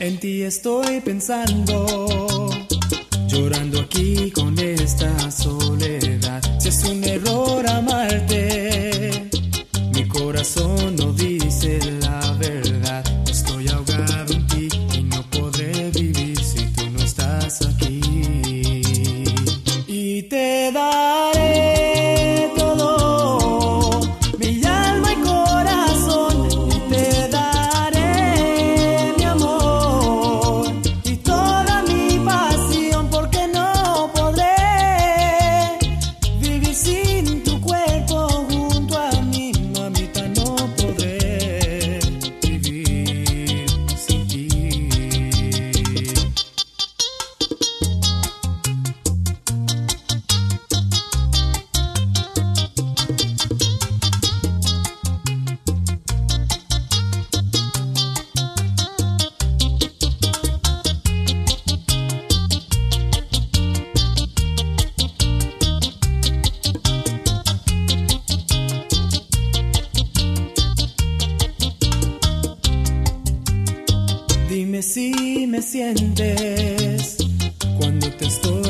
En ti estoy pensando, llorando aquí con esta soledad. si me sientes cuando te estoy